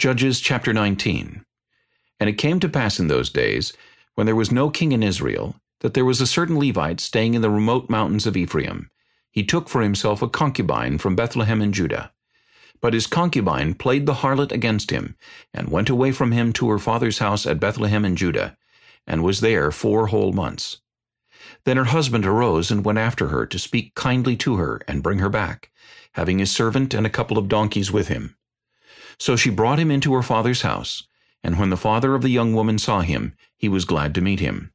Judges chapter 19 And it came to pass in those days, when there was no king in Israel, that there was a certain Levite staying in the remote mountains of Ephraim. He took for himself a concubine from Bethlehem in Judah. But his concubine played the harlot against him, and went away from him to her father's house at Bethlehem in Judah, and was there four whole months. Then her husband arose and went after her to speak kindly to her and bring her back, having his servant and a couple of donkeys with him. So she brought him into her father's house, and when the father of the young woman saw him, he was glad to meet him.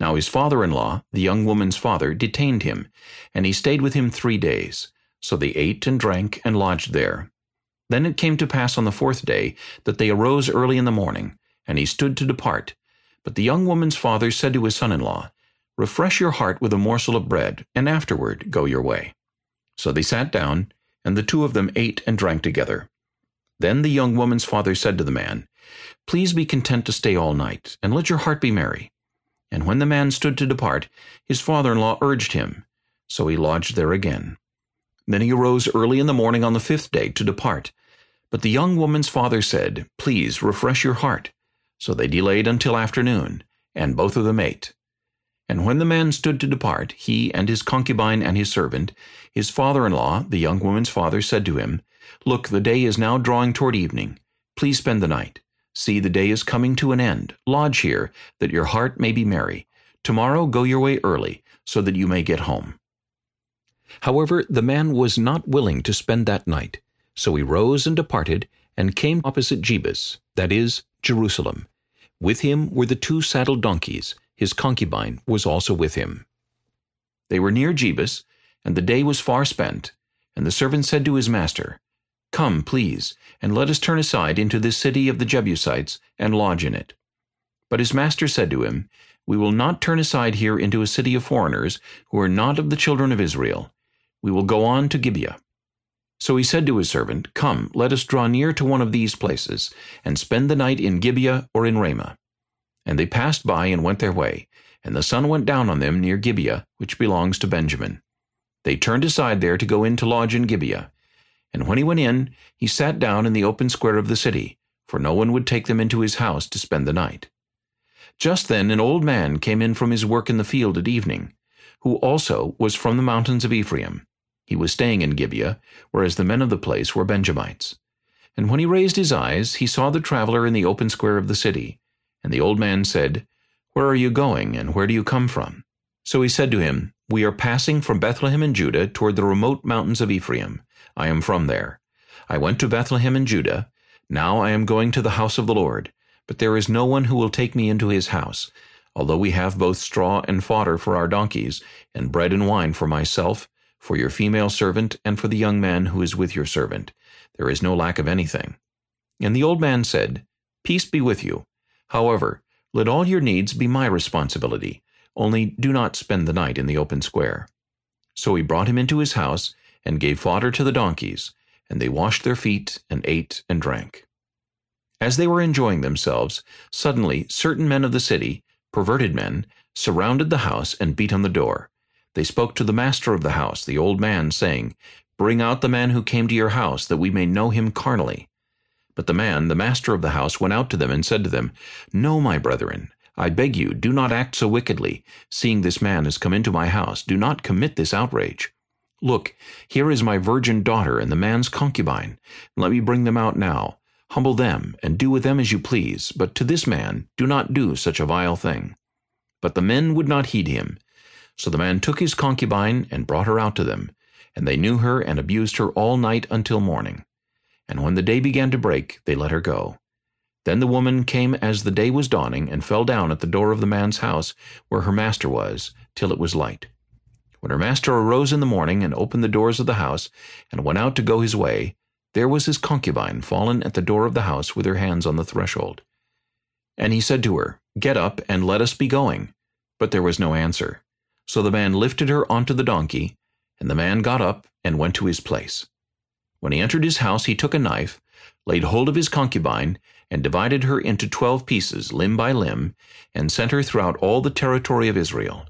Now his father-in-law, the young woman's father, detained him, and he stayed with him three days. So they ate and drank and lodged there. Then it came to pass on the fourth day that they arose early in the morning, and he stood to depart. But the young woman's father said to his son-in-law, Refresh your heart with a morsel of bread, and afterward go your way. So they sat down, and the two of them ate and drank together. Then the young woman's father said to the man, Please be content to stay all night, and let your heart be merry. And when the man stood to depart, his father-in-law urged him. So he lodged there again. Then he arose early in the morning on the fifth day to depart. But the young woman's father said, Please refresh your heart. So they delayed until afternoon, and both of them ate. And when the man stood to depart, he and his concubine and his servant, his father-in-law, the young woman's father, said to him, Look, the day is now drawing toward evening. Please spend the night. See, the day is coming to an end. Lodge here, that your heart may be merry. Tomorrow go your way early, so that you may get home. However, the man was not willing to spend that night. So he rose and departed, and came opposite Jebus, that is, Jerusalem. With him were the two saddled donkeys. His concubine was also with him. They were near Jebus, and the day was far spent. And the servant said to his master, Come, please, and let us turn aside into this city of the Jebusites, and lodge in it. But his master said to him, We will not turn aside here into a city of foreigners, who are not of the children of Israel. We will go on to Gibeah. So he said to his servant, Come, let us draw near to one of these places, and spend the night in Gibeah or in Ramah. And they passed by and went their way, and the sun went down on them near Gibeah, which belongs to Benjamin. They turned aside there to go in to lodge in Gibeah. And when he went in, he sat down in the open square of the city, for no one would take them into his house to spend the night. Just then an old man came in from his work in the field at evening, who also was from the mountains of Ephraim. He was staying in Gibeah, whereas the men of the place were Benjamites. And when he raised his eyes, he saw the traveler in the open square of the city. And the old man said, Where are you going, and where do you come from? So he said to him, We are passing from Bethlehem in Judah toward the remote mountains of Ephraim. I am from there. I went to Bethlehem in Judah. Now I am going to the house of the Lord. But there is no one who will take me into his house, although we have both straw and fodder for our donkeys, and bread and wine for myself, for your female servant, and for the young man who is with your servant. There is no lack of anything. And the old man said, Peace be with you. However, let all your needs be my responsibility, only do not spend the night in the open square. So he brought him into his house, and gave fodder to the donkeys, and they washed their feet, and ate and drank. As they were enjoying themselves, suddenly certain men of the city, perverted men, surrounded the house and beat on the door. They spoke to the master of the house, the old man, saying, Bring out the man who came to your house, that we may know him carnally. But the man, the master of the house, went out to them and said to them, No, my brethren, I beg you, do not act so wickedly. Seeing this man has come into my house, do not commit this outrage. Look, here is my virgin daughter and the man's concubine. Let me bring them out now. Humble them, and do with them as you please, but to this man do not do such a vile thing. But the men would not heed him. So the man took his concubine and brought her out to them, and they knew her and abused her all night until morning. And when the day began to break, they let her go. Then the woman came as the day was dawning, and fell down at the door of the man's house, where her master was, till it was light. When her master arose in the morning and opened the doors of the house and went out to go his way, there was his concubine fallen at the door of the house with her hands on the threshold. And he said to her, Get up and let us be going. But there was no answer. So the man lifted her onto the donkey, and the man got up and went to his place. When he entered his house, he took a knife, laid hold of his concubine, and divided her into twelve pieces, limb by limb, and sent her throughout all the territory of Israel.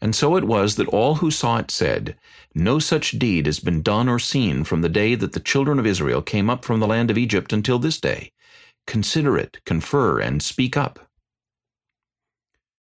And so it was that all who saw it said, No such deed has been done or seen from the day that the children of Israel came up from the land of Egypt until this day. Consider it, confer, and speak up.